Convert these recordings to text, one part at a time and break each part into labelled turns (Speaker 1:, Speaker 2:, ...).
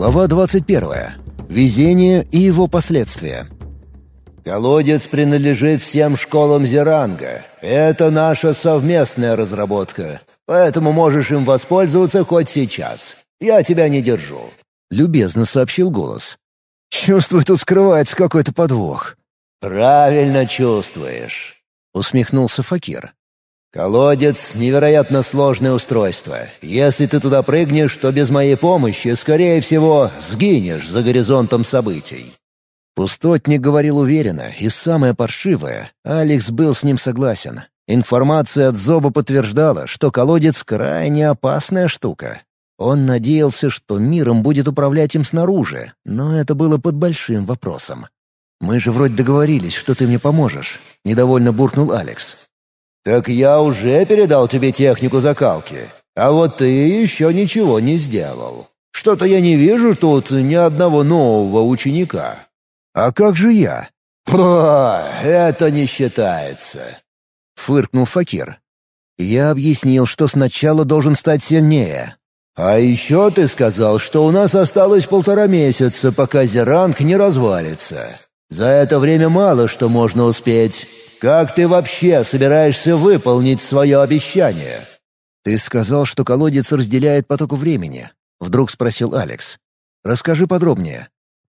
Speaker 1: Глава 21. Везение и его последствия.
Speaker 2: «Колодец принадлежит всем школам Зеранга. Это наша совместная разработка. Поэтому можешь им воспользоваться хоть сейчас. Я тебя не держу», —
Speaker 1: любезно сообщил голос. «Чувствую, тут скрывается какой-то подвох».
Speaker 2: «Правильно чувствуешь», — усмехнулся Факир. «Колодец — невероятно сложное устройство. Если ты туда прыгнешь, то без моей помощи, скорее всего, сгинешь за горизонтом событий».
Speaker 1: Пустотник говорил уверенно, и самое паршивое, Алекс был с ним согласен. Информация от Зоба подтверждала, что колодец — крайне опасная штука. Он надеялся, что миром будет управлять им снаружи, но это было под большим вопросом. «Мы же вроде договорились, что ты мне поможешь», — недовольно буркнул Алекс.
Speaker 2: «Так я уже передал тебе технику закалки, а вот ты еще ничего не сделал. Что-то я не вижу тут ни одного нового ученика».
Speaker 1: «А как же я?»
Speaker 2: «О, это не считается», — фыркнул Факир.
Speaker 1: «Я объяснил, что сначала должен стать сильнее».
Speaker 2: «А еще ты сказал, что у нас осталось полтора месяца, пока Зеранг не развалится. За это время мало что можно успеть». Как ты вообще собираешься выполнить свое обещание?»
Speaker 1: «Ты сказал, что колодец разделяет поток времени», — вдруг спросил Алекс. «Расскажи подробнее».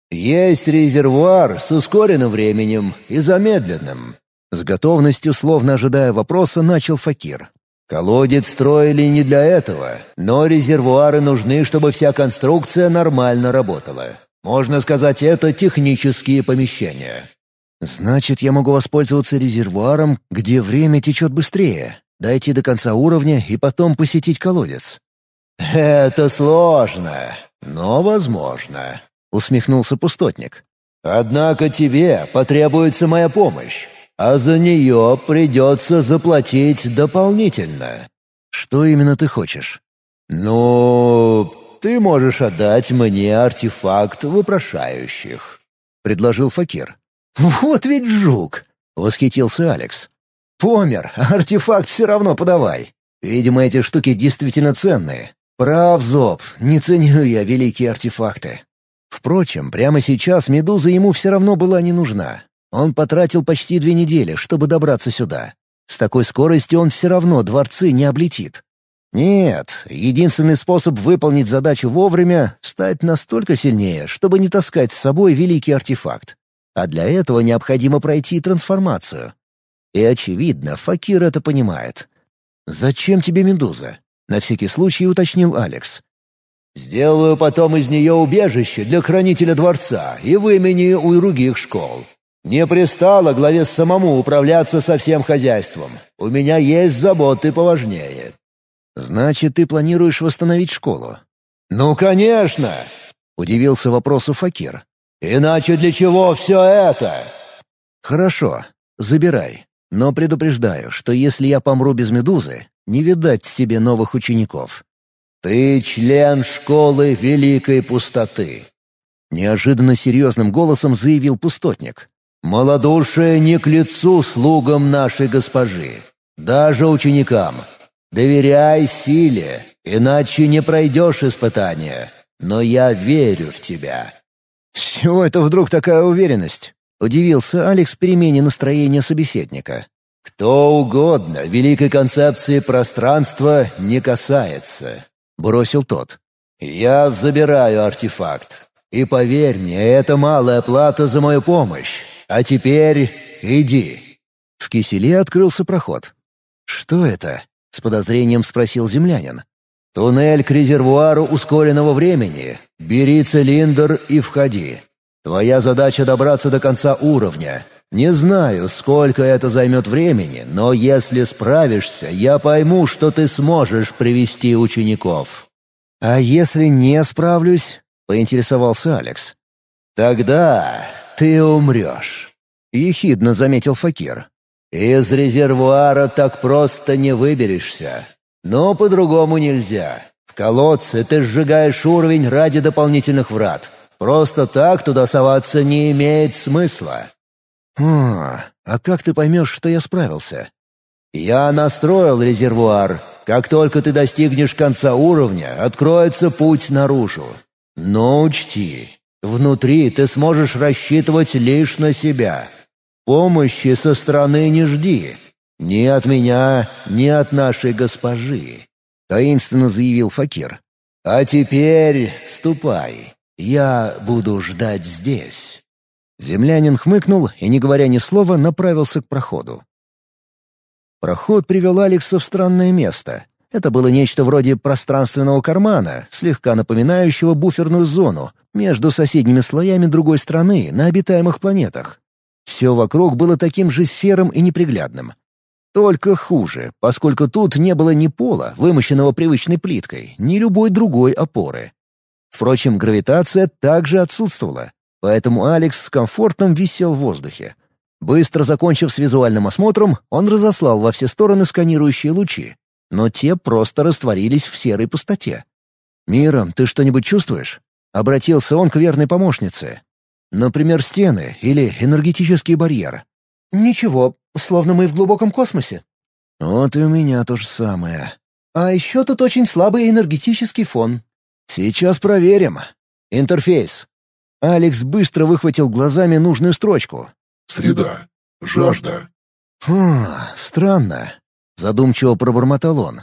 Speaker 2: «Есть резервуар с ускоренным временем и замедленным».
Speaker 1: С готовностью, словно ожидая вопроса, начал Факир.
Speaker 2: «Колодец строили не для этого, но резервуары нужны, чтобы вся конструкция нормально работала. Можно сказать, это технические помещения.
Speaker 1: «Значит, я могу воспользоваться резервуаром, где время течет быстрее, дойти до конца уровня и потом посетить колодец».
Speaker 2: «Это сложно, но возможно», — усмехнулся пустотник. «Однако тебе потребуется моя помощь, а за нее придется заплатить дополнительно».
Speaker 1: «Что именно ты хочешь?»
Speaker 2: «Ну, ты можешь отдать мне артефакт вопрошающих», — предложил Факир.
Speaker 1: «Вот ведь жук!» — восхитился Алекс. «Помер, артефакт все равно подавай. Видимо, эти штуки действительно ценные. Прав, Зоб, не ценю я великие артефакты». Впрочем, прямо сейчас Медуза ему все равно была не нужна. Он потратил почти две недели, чтобы добраться сюда. С такой скоростью он все равно дворцы не облетит. Нет, единственный способ выполнить задачу вовремя — стать настолько сильнее, чтобы не таскать с собой великий артефакт. А для этого необходимо пройти трансформацию. И, очевидно, Факир это понимает. «Зачем тебе медуза?» — на всякий случай уточнил Алекс.
Speaker 2: «Сделаю потом из нее убежище для хранителя дворца и вымени у других школ. Не пристало главе самому управляться со всем хозяйством. У меня есть заботы поважнее».
Speaker 1: «Значит, ты планируешь восстановить школу?»
Speaker 2: «Ну, конечно!» — удивился вопросу Факир. «Иначе для чего все это?»
Speaker 1: «Хорошо, забирай. Но предупреждаю, что если я помру без медузы, не видать себе новых учеников».
Speaker 2: «Ты член школы Великой Пустоты», —
Speaker 1: неожиданно серьезным голосом заявил пустотник.
Speaker 2: «Молодушие не к лицу слугам нашей госпожи, даже ученикам. Доверяй силе, иначе не пройдешь испытания. Но я верю в тебя».
Speaker 1: «С это вдруг такая уверенность?» — удивился Алекс перемене настроения собеседника.
Speaker 2: «Кто угодно великой концепции пространства не касается», — бросил тот. «Я забираю артефакт. И поверь мне, это малая плата за мою помощь. А теперь иди».
Speaker 1: В киселе открылся проход. «Что это?» — с подозрением спросил землянин.
Speaker 2: «Туннель к резервуару ускоренного времени. Бери цилиндр и входи. Твоя задача добраться до конца уровня. Не знаю, сколько это займет времени, но если справишься, я пойму, что ты сможешь привести учеников».
Speaker 1: «А если не справлюсь?» — поинтересовался Алекс.
Speaker 2: «Тогда ты умрешь», — ехидно заметил Факир. «Из резервуара так просто не выберешься. Но по-другому нельзя. В колодце ты сжигаешь уровень ради дополнительных врат. Просто так туда соваться не имеет смысла.
Speaker 1: «О, а как ты поймешь, что я справился?»
Speaker 2: «Я настроил резервуар. Как только ты достигнешь конца уровня, откроется путь наружу. Но учти, внутри ты сможешь рассчитывать лишь на себя. Помощи со стороны не жди. Ни от меня, ни от нашей госпожи», — таинственно заявил Факир. «А теперь ступай. Я буду ждать здесь». Землянин хмыкнул и, не говоря ни слова, направился к проходу. Проход привел Алекса в странное место. Это было нечто вроде пространственного кармана, слегка напоминающего буферную зону, между соседними слоями другой страны на обитаемых планетах. Все вокруг было таким же серым и неприглядным. Только хуже, поскольку тут не было ни пола, вымощенного привычной плиткой, ни любой другой опоры. Впрочем, гравитация также отсутствовала, поэтому Алекс с комфортом висел в воздухе. Быстро закончив с визуальным осмотром, он разослал во все стороны сканирующие лучи, но те просто растворились в серой пустоте. «Миром, ты что-нибудь чувствуешь?» — обратился он к верной помощнице. «Например, стены или энергетический барьер».
Speaker 3: «Ничего, словно мы в глубоком космосе».
Speaker 2: «Вот и у меня то же самое».
Speaker 3: «А еще тут очень слабый энергетический фон».
Speaker 2: «Сейчас проверим. Интерфейс». Алекс быстро выхватил глазами нужную строчку.
Speaker 4: «Среда. Жажда».
Speaker 2: «Хм, странно», — задумчиво пробормотал он.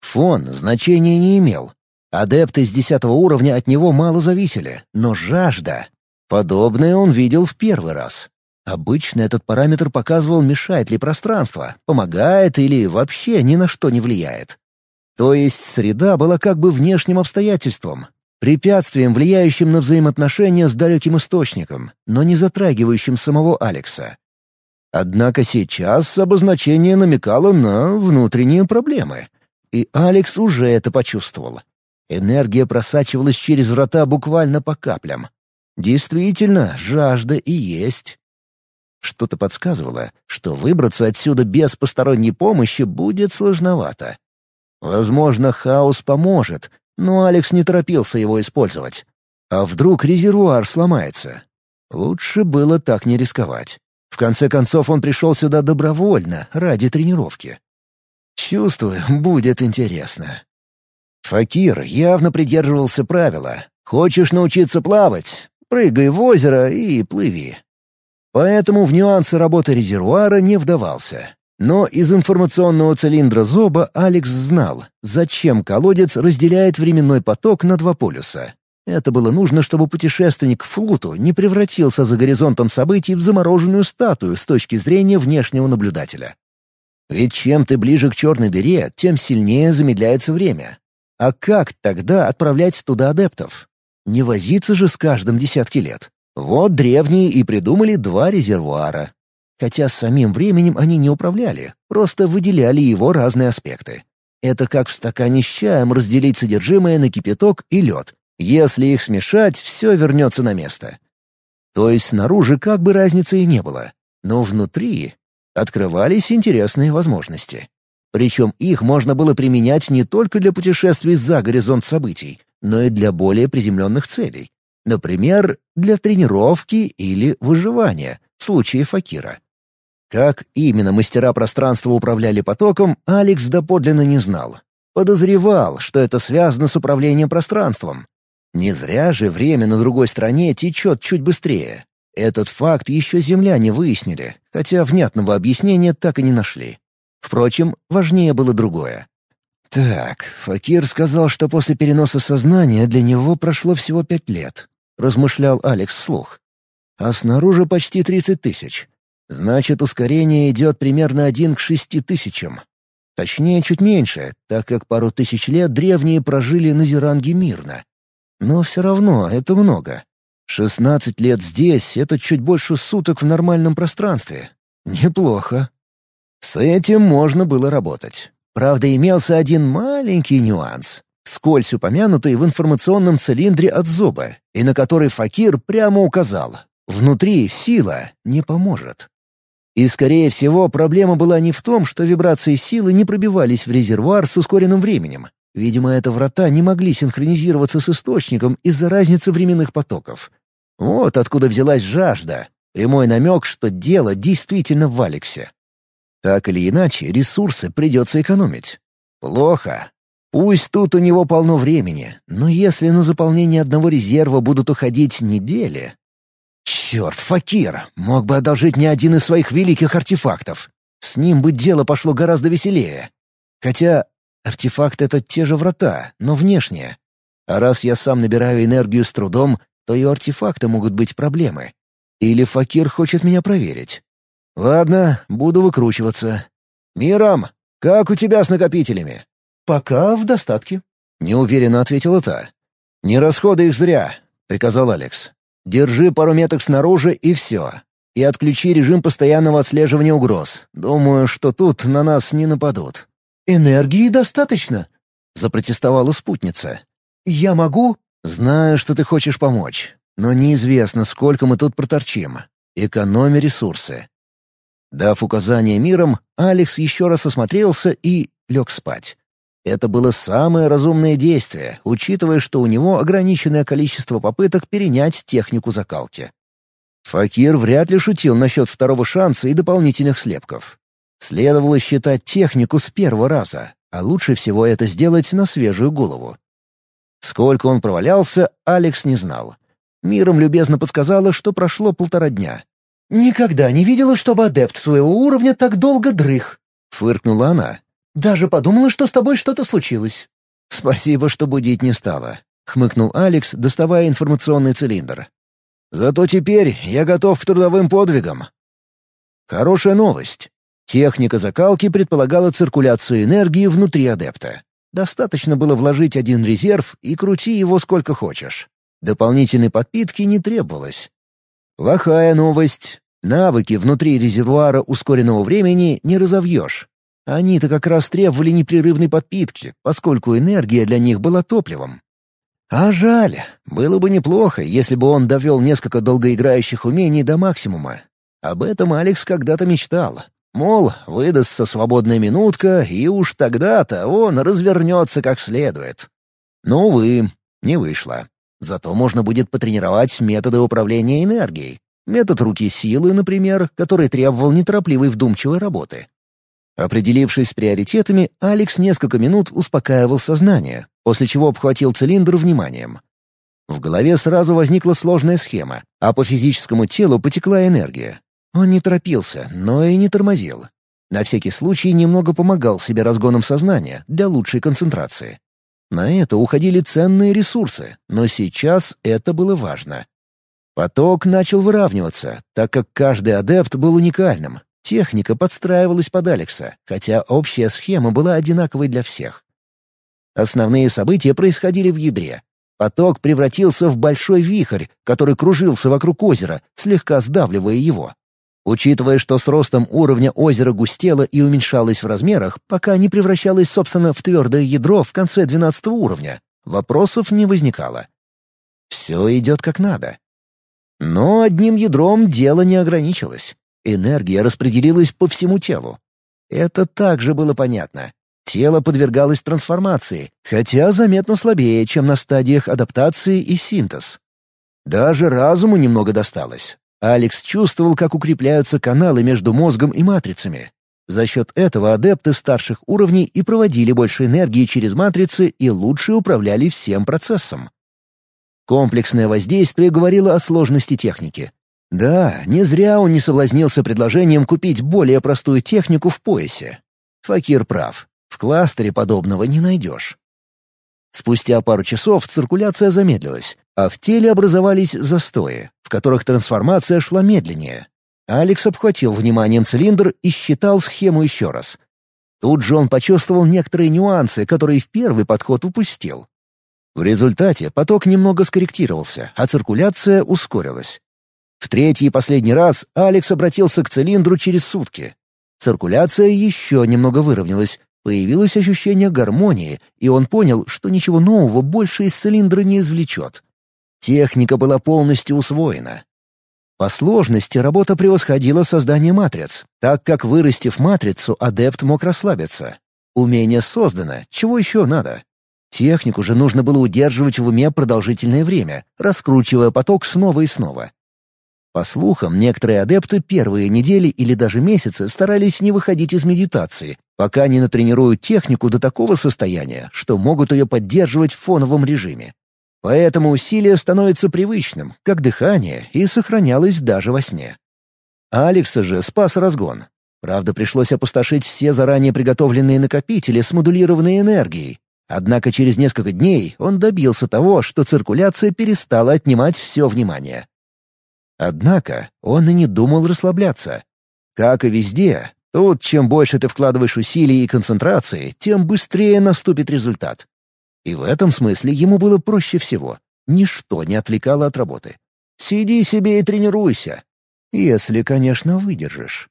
Speaker 2: Фон значения не имел. Адепты с десятого уровня от него мало зависели, но жажда... Подобное он видел в первый раз. Обычно этот параметр показывал, мешает ли пространство, помогает или вообще ни на что не влияет. То есть среда была как бы внешним обстоятельством, препятствием, влияющим на взаимоотношения с далеким источником, но не затрагивающим самого Алекса. Однако сейчас обозначение намекало на внутренние проблемы. И Алекс уже это почувствовал. Энергия просачивалась через врата буквально по каплям. Действительно, жажда и есть. Что-то подсказывало, что выбраться отсюда без посторонней помощи будет сложновато. Возможно, хаос поможет, но Алекс не торопился его использовать. А вдруг резервуар сломается? Лучше было так не рисковать. В конце концов, он пришел сюда добровольно, ради тренировки. Чувствую, будет интересно. Факир явно придерживался правила. «Хочешь научиться плавать? Прыгай в озеро и плыви. Поэтому в нюансы работы резервуара не вдавался. Но из информационного цилиндра Зоба Алекс знал, зачем колодец разделяет временной поток на два полюса. Это было нужно, чтобы путешественник к флуту не превратился за горизонтом событий в замороженную статую с точки зрения внешнего наблюдателя. Ведь чем ты ближе к черной дыре, тем сильнее замедляется время. А как тогда отправлять туда адептов? Не возиться же с каждым десятки лет. Вот древние и придумали два резервуара. Хотя самим временем они не управляли, просто выделяли его разные аспекты. Это как в стакане с чаем разделить содержимое на кипяток и лед. Если их смешать, все вернется на место. То есть снаружи как бы разницы и не было. Но внутри открывались интересные возможности. Причем их можно было применять не только для путешествий за горизонт событий, но и для более приземленных целей. Например, для тренировки или выживания, в случае факира. Как именно мастера пространства управляли потоком, Алекс доподлинно не знал. Подозревал, что это связано с управлением пространством. Не зря же время на другой стороне течет чуть быстрее. Этот факт еще земляне выяснили, хотя внятного объяснения так и не нашли. Впрочем, важнее было другое. Так, Факир сказал, что после переноса сознания для него прошло всего пять лет. — размышлял Алекс вслух. «А снаружи почти тридцать тысяч. Значит, ускорение идет примерно один к шести тысячам. Точнее, чуть меньше, так как пару тысяч лет древние прожили на Зеранге мирно. Но все равно это много. Шестнадцать лет здесь — это чуть больше суток в нормальном пространстве. Неплохо. С этим можно было работать. Правда, имелся один маленький нюанс скользь упомянутый в информационном цилиндре от зуба, и на который Факир прямо указал. Внутри сила не поможет. И, скорее всего, проблема была не в том, что вибрации силы не пробивались в резервуар с ускоренным временем. Видимо, это врата не могли синхронизироваться с источником из-за разницы временных потоков. Вот откуда взялась жажда. Прямой намек, что дело действительно в Алексе. Так или иначе, ресурсы придется экономить. Плохо,
Speaker 1: Пусть тут у него полно времени, но если на заполнение одного резерва будут уходить недели... Черт, Факир мог бы одолжить не один из своих великих артефактов. С ним бы дело пошло гораздо веселее. Хотя артефакт — это те же врата, но внешние. А раз я сам набираю энергию с трудом, то и у артефакта могут быть проблемы. Или Факир хочет меня проверить. Ладно, буду выкручиваться. «Мирам, как у тебя с накопителями?»
Speaker 3: «Пока в достатке», —
Speaker 1: неуверенно ответила та. «Не расходуй их зря», — приказал Алекс. «Держи пару меток снаружи и все. И отключи режим постоянного отслеживания угроз. Думаю, что тут на нас не нападут».
Speaker 3: «Энергии достаточно», —
Speaker 1: запротестовала спутница.
Speaker 3: «Я могу?»
Speaker 1: «Знаю, что ты хочешь помочь, но неизвестно, сколько мы тут проторчим. Экономи ресурсы». Дав указание миром, Алекс еще раз осмотрелся и лег спать. Это было самое разумное действие, учитывая, что у него ограниченное количество попыток перенять технику закалки. Факир вряд ли шутил насчет второго шанса и дополнительных слепков. Следовало считать технику с первого раза, а лучше всего это сделать на свежую голову. Сколько он провалялся, Алекс не знал. Миром любезно подсказала, что прошло полтора дня.
Speaker 3: «Никогда не видела, чтобы адепт своего уровня так долго дрых», —
Speaker 1: фыркнула она.
Speaker 3: «Даже подумала, что с тобой что-то случилось».
Speaker 1: «Спасибо, что будить не стала», — хмыкнул Алекс, доставая информационный цилиндр. «Зато теперь я готов к трудовым подвигам». Хорошая новость. Техника закалки предполагала циркуляцию энергии внутри адепта. Достаточно было вложить один резерв и крути его сколько хочешь. Дополнительной подпитки не требовалось. Плохая новость. Навыки внутри резервуара ускоренного времени не разовьешь. Они-то как раз требовали непрерывной подпитки, поскольку энергия для них была топливом. А жаль, было бы неплохо, если бы он довел несколько долгоиграющих умений до максимума. Об этом Алекс когда-то мечтал. Мол, выдастся свободная минутка, и уж тогда-то он развернется как следует. Но, увы, не вышло. Зато можно будет потренировать методы управления энергией. Метод руки силы, например, который требовал неторопливой вдумчивой работы. Определившись с приоритетами, Алекс несколько минут успокаивал сознание, после чего обхватил цилиндр вниманием. В голове сразу возникла сложная схема, а по физическому телу потекла энергия. Он не торопился, но и не тормозил. На всякий случай немного помогал себе разгоном сознания для лучшей концентрации. На это уходили ценные ресурсы, но сейчас это было важно. Поток начал выравниваться, так как каждый адепт был уникальным. Техника подстраивалась под Алекса, хотя общая схема была одинаковой для всех. Основные события происходили в ядре. Поток превратился в большой вихрь, который кружился вокруг озера, слегка сдавливая его. Учитывая, что с ростом уровня озера густело и уменьшалось в размерах, пока не превращалось, собственно, в твердое ядро в конце двенадцатого уровня, вопросов не возникало. Все идет как надо. Но одним ядром дело не ограничилось. Энергия распределилась по всему телу. Это также было понятно. Тело подвергалось трансформации, хотя заметно слабее, чем на стадиях адаптации и синтез. Даже разуму немного досталось. Алекс чувствовал, как укрепляются каналы между мозгом и матрицами. За счет этого адепты старших уровней и проводили больше энергии через матрицы и лучше управляли всем процессом. Комплексное воздействие говорило о сложности техники. Да, не зря он не соблазнился предложением купить более простую технику в поясе. Факир прав. В кластере подобного не найдешь. Спустя пару часов циркуляция замедлилась, а в теле образовались застои, в которых трансформация шла медленнее. Алекс обхватил вниманием цилиндр и считал схему еще раз. Тут же он почувствовал некоторые нюансы, которые в первый подход упустил. В результате поток немного скорректировался, а циркуляция ускорилась. В третий и последний раз Алекс обратился к цилиндру через сутки. Циркуляция еще немного выровнялась, появилось ощущение гармонии, и он понял, что ничего нового больше из цилиндра не извлечет. Техника была полностью усвоена. По сложности работа превосходила создание матриц, так как, вырастив матрицу, адепт мог расслабиться. Умение создано, чего еще надо? Технику же нужно было удерживать в уме продолжительное время, раскручивая поток снова и снова. По слухам, некоторые адепты первые недели или даже месяцы старались не выходить из медитации, пока не натренируют технику до такого состояния, что могут ее поддерживать в фоновом режиме. Поэтому усилие становится привычным, как дыхание, и сохранялось даже во сне. Алекса же спас разгон. Правда, пришлось опустошить все заранее приготовленные накопители с модулированной энергией. Однако через несколько дней он добился того, что циркуляция перестала отнимать все внимание. Однако он и не думал расслабляться. Как и везде, тут чем больше ты вкладываешь усилий и концентрации, тем быстрее наступит результат. И в этом смысле ему было проще всего. Ничто не отвлекало от работы. Сиди себе и тренируйся. Если, конечно, выдержишь.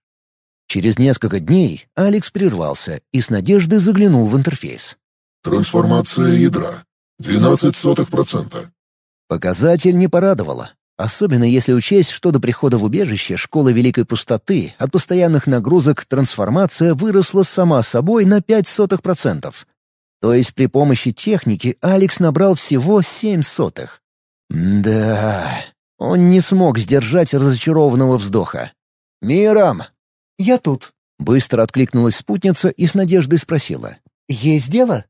Speaker 1: Через несколько дней Алекс прервался и с надеждой заглянул в интерфейс.
Speaker 4: Трансформация ядра. 12%.
Speaker 1: Показатель не порадовало. Особенно если учесть, что до прихода в убежище школы Великой Пустоты от постоянных нагрузок трансформация выросла сама собой на 0,05%. То есть при помощи техники Алекс набрал всего 7 сотых. Да, он не смог сдержать разочарованного вздоха. «Миром!»
Speaker 3: «Я тут», —
Speaker 1: быстро откликнулась спутница и с надеждой спросила.
Speaker 3: «Есть дело?»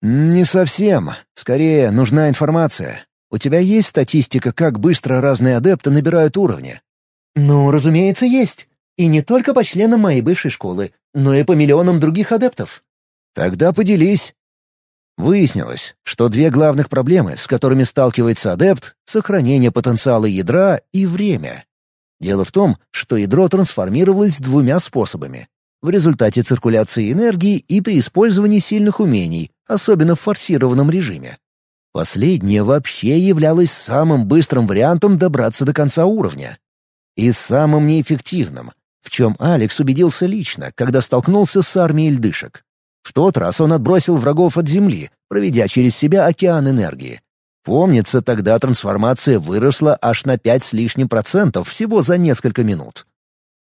Speaker 1: «Не совсем. Скорее, нужна информация. У тебя есть статистика, как быстро разные адепты набирают уровни?»
Speaker 3: «Ну, разумеется, есть. И не только по членам моей бывшей школы, но и по миллионам других адептов».
Speaker 1: «Тогда поделись». Выяснилось, что две главных проблемы, с которыми сталкивается адепт — сохранение потенциала ядра и время. Дело в том, что ядро трансформировалось двумя способами. В результате циркуляции энергии и при использовании сильных умений, особенно в форсированном режиме. Последнее вообще являлось самым быстрым вариантом добраться до конца уровня. И самым неэффективным, в чем Алекс убедился лично, когда столкнулся с армией льдышек. В тот раз он отбросил врагов от земли, проведя через себя океан энергии. Помнится, тогда трансформация выросла аж на пять с лишним процентов всего за несколько минут.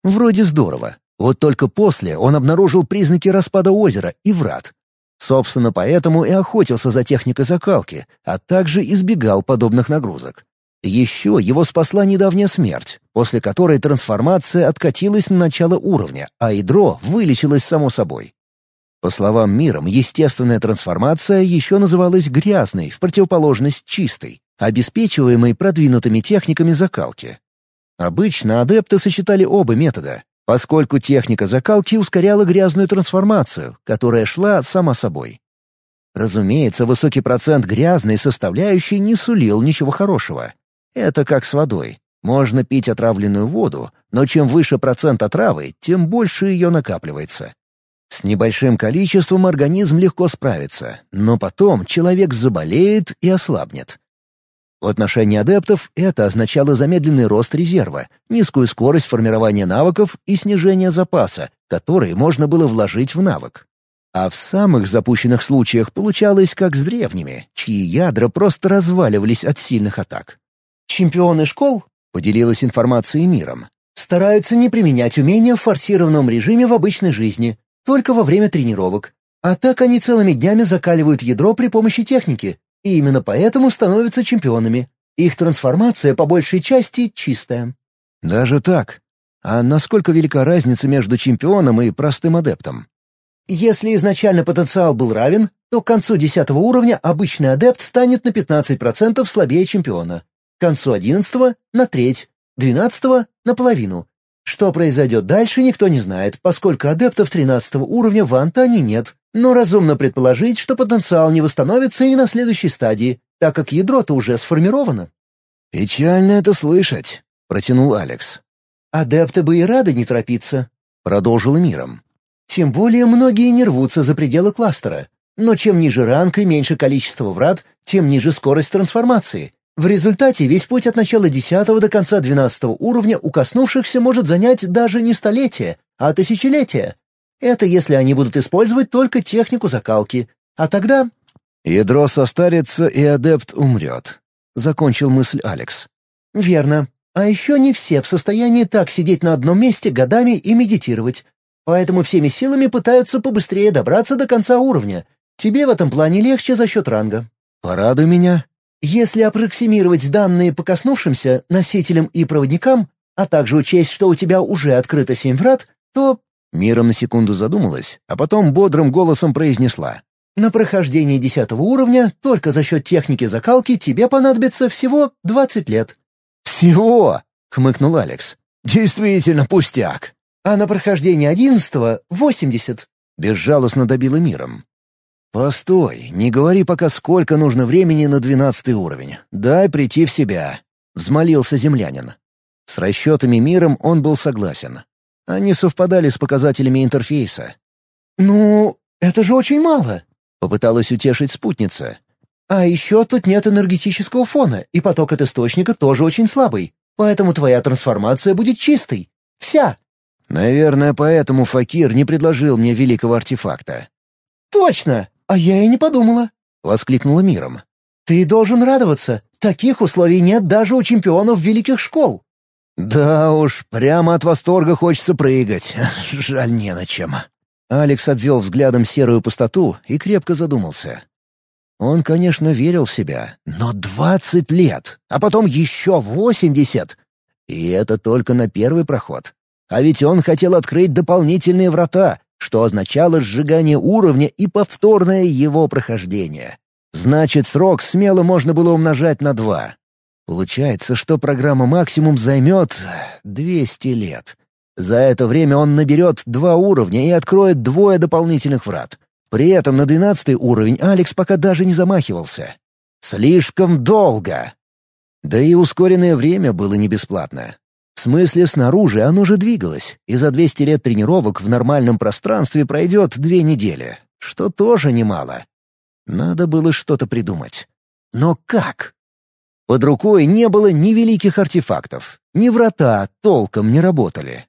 Speaker 1: Вроде здорово. Вот только после он обнаружил признаки распада озера и врат, Собственно, поэтому и охотился за техникой закалки, а также избегал подобных нагрузок. Еще его спасла недавняя смерть, после которой трансформация откатилась на начало уровня, а ядро вылечилось само собой. По словам миром, естественная трансформация еще называлась грязной, в противоположность чистой, обеспечиваемой продвинутыми техниками закалки. Обычно адепты сочетали оба метода, поскольку техника закалки ускоряла грязную трансформацию, которая шла сама собой. Разумеется, высокий процент грязной составляющей не сулил ничего хорошего. Это как с водой. Можно пить отравленную воду, но чем выше процент отравы, тем больше ее накапливается. С небольшим количеством организм легко справится, но потом человек заболеет и ослабнет. В отношении адептов это означало замедленный рост резерва, низкую скорость формирования навыков и снижение запаса, который можно было вложить в навык. А в самых запущенных случаях получалось как с древними, чьи ядра просто разваливались от сильных атак.
Speaker 3: «Чемпионы школ», — поделилась информацией миром, «стараются не применять умения в форсированном режиме в обычной жизни, только во время тренировок. А так они целыми днями закаливают ядро при помощи техники, и именно поэтому становятся чемпионами. Их трансформация по большей части чистая.
Speaker 1: Даже так? А насколько велика разница между чемпионом и простым адептом?
Speaker 3: Если изначально потенциал был равен, то к концу 10 уровня обычный адепт станет на 15% слабее чемпиона. К концу 11 — на треть, 12 — на половину. Что произойдет дальше, никто не знает, поскольку адептов 13 уровня в Антане нет, но разумно предположить, что потенциал не восстановится и на следующей стадии, так как ядро-то уже сформировано.
Speaker 1: «Печально это слышать», — протянул Алекс.
Speaker 3: «Адепты бы и рады не торопиться», —
Speaker 1: продолжил миром.
Speaker 3: «Тем более многие не рвутся за пределы кластера. Но чем ниже ранг и меньше количество врат, тем ниже скорость трансформации. В результате весь путь от начала 10 до конца 12 уровня у коснувшихся может занять даже не столетие, а тысячелетие. Это если они будут использовать только технику закалки. А тогда...
Speaker 1: «Ядро состарится, и адепт умрет», — закончил мысль Алекс.
Speaker 3: «Верно. А еще не все в состоянии так сидеть на одном месте годами и медитировать. Поэтому всеми силами пытаются побыстрее добраться до конца уровня. Тебе в этом плане легче за счет ранга».
Speaker 1: «Порадуй меня».
Speaker 3: «Если аппроксимировать данные по коснувшимся, носителям и проводникам, а также учесть, что у тебя уже открыто семь врат, то
Speaker 1: Мира на секунду задумалась, а потом бодрым голосом произнесла.
Speaker 3: «На прохождение десятого уровня только за счет техники закалки тебе понадобится всего двадцать лет».
Speaker 1: «Всего?» — хмыкнул Алекс. «Действительно пустяк».
Speaker 3: «А на прохождение одиннадцатого — восемьдесят».
Speaker 1: Безжалостно добила миром. «Постой, не говори пока, сколько нужно времени на двенадцатый уровень. Дай прийти в себя», — взмолился землянин. С расчетами миром он был согласен. Они совпадали с показателями интерфейса.
Speaker 3: «Ну, это же очень мало», —
Speaker 1: попыталась утешить спутница.
Speaker 3: «А еще тут нет энергетического фона, и поток от источника тоже очень слабый, поэтому твоя трансформация будет чистой. Вся».
Speaker 1: «Наверное, поэтому Факир не предложил мне великого артефакта».
Speaker 3: «Точно! А я и не подумала», —
Speaker 1: воскликнула миром.
Speaker 3: «Ты должен радоваться. Таких условий нет даже у чемпионов великих школ».
Speaker 1: «Да уж, прямо от восторга хочется прыгать. Жаль, не на чем». Алекс обвел взглядом серую пустоту и крепко задумался. Он, конечно, верил в себя, но двадцать лет, а потом еще восемьдесят. И это только на первый проход. А ведь он хотел открыть дополнительные врата, что означало сжигание уровня и повторное его прохождение. Значит, срок смело можно было умножать на два. Получается, что программа «Максимум» займет 200 лет. За это время он наберет два уровня и откроет двое дополнительных врат. При этом на двенадцатый уровень Алекс пока даже не замахивался. Слишком долго. Да и ускоренное время было не бесплатно. В смысле, снаружи оно же двигалось, и за 200 лет тренировок в нормальном пространстве пройдет две недели, что тоже немало. Надо было что-то придумать. Но как? Под рукой не было ни великих артефактов, ни врата толком не работали.